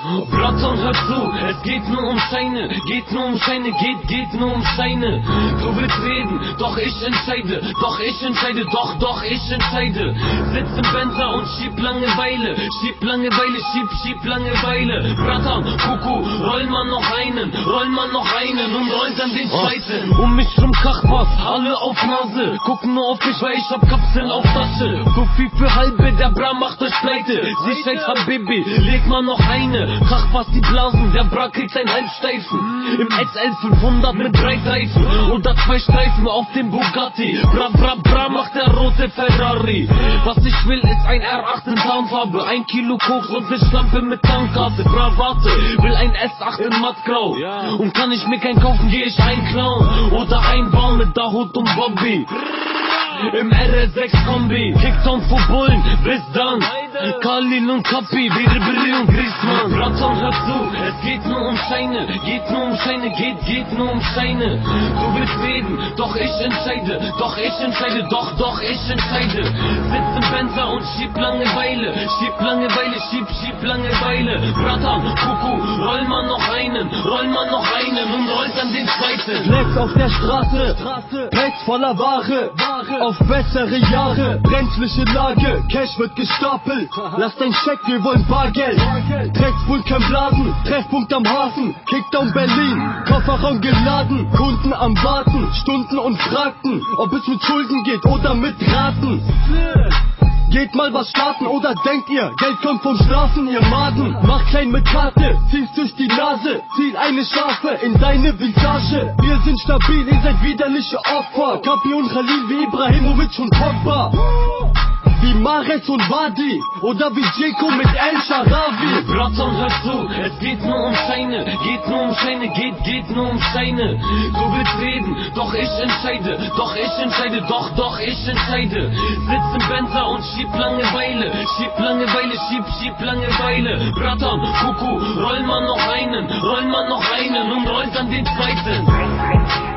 Braton, hör zu, es geht nur um Scheine, geht nur um Scheine, geht, geht nur um Scheine. Du willst reden, doch ich entscheide, doch ich entscheide, doch, doch ich entscheide. Sitz im Benzer und schieb Langeweile, schieb Langeweile, schieb, schieb Langeweile. Braton, Kuku, roll mal noch einen, roll mal noch einen und roll dann den zweiten. Um mich rum Kachpass, alle auf Nase, gucken nur auf mich, weil ich hab Kapseln auf Tasche. So viel für halbe, der Bra macht euch pleite. Sicherheit, Habibi, leg mal noch eine. Krach fast die Blasen, der Bra kriegt ein Halbsteifen. Im SL 500 mit drei Reifen. Oder zwei Streifen auf dem Bugatti. Bra, bra, bra, macht der rote Ferrari. Was ich will, ist ein R8 in Tarnfarbe. Ein Kilo Koks und ne Schlampe mit Tankkarte. Bra, warte, will ein S8 in mattgrau. Und kann ich mir keinen kaufen, geh ich einklauen. Oder einbauen mit Dahut und Bobby. Im RS6 Kombi, Kickdown vor Bullen, bis dann. Kalin und Kappi, Birbiri und Griezmann. Braton, hör zu, es geht nur um Scheine, geht nur um Scheine, geht, geht nur um Scheine. Du willst reden, doch ich entscheide, doch ich entscheide, doch, doch ich entscheide. Sitz im Benzer und schieb Langeweile, schieb Langeweile, schieb, schieb Langeweile. Einen, roll mal noch einen und roll dann den zweiten. Flex auf der Straße, Packs voller Ware, auf bessere Jahre, brenzliche Lage, Cash wird gestapelt, lass dein Scheck, wir wollen Bargeld, Drecksbull kein Blasen, Treffpunkt am Hafen, Kickdown Berlin, Kofferraum geladen, Kunden am Warten, Stunden und fragten, ob es mit Schulden geht oder mit Raten. Geht mal was starten oder denkt ihr, Geld kommt vom Straßen, ihr Maden. Mach klein mit Karte, zieh's durch die Nase, ziel eine Schafe in deine Visage. Wir sind stabil, ihr seid widerliche Opfer. Kapi und Khalil wie Ibrahimovic und Pogba. Wie Mares und Wadi oder wie Jeko mit El Sharawi. Braton, hör zu, es geht nur um Scheine, geht nur um Scheine, geht, geht nur um Scheine. Du willst reden, doch ich entscheide, doch ich entscheide, doch, doch ich entscheide. Sitz im Benzer und schieb Langeweile, schieb Langeweile, schieb, schieb Langeweile. Braton, Kuku, roll mal noch einen, roll mal noch einen und roll dann den zweiten.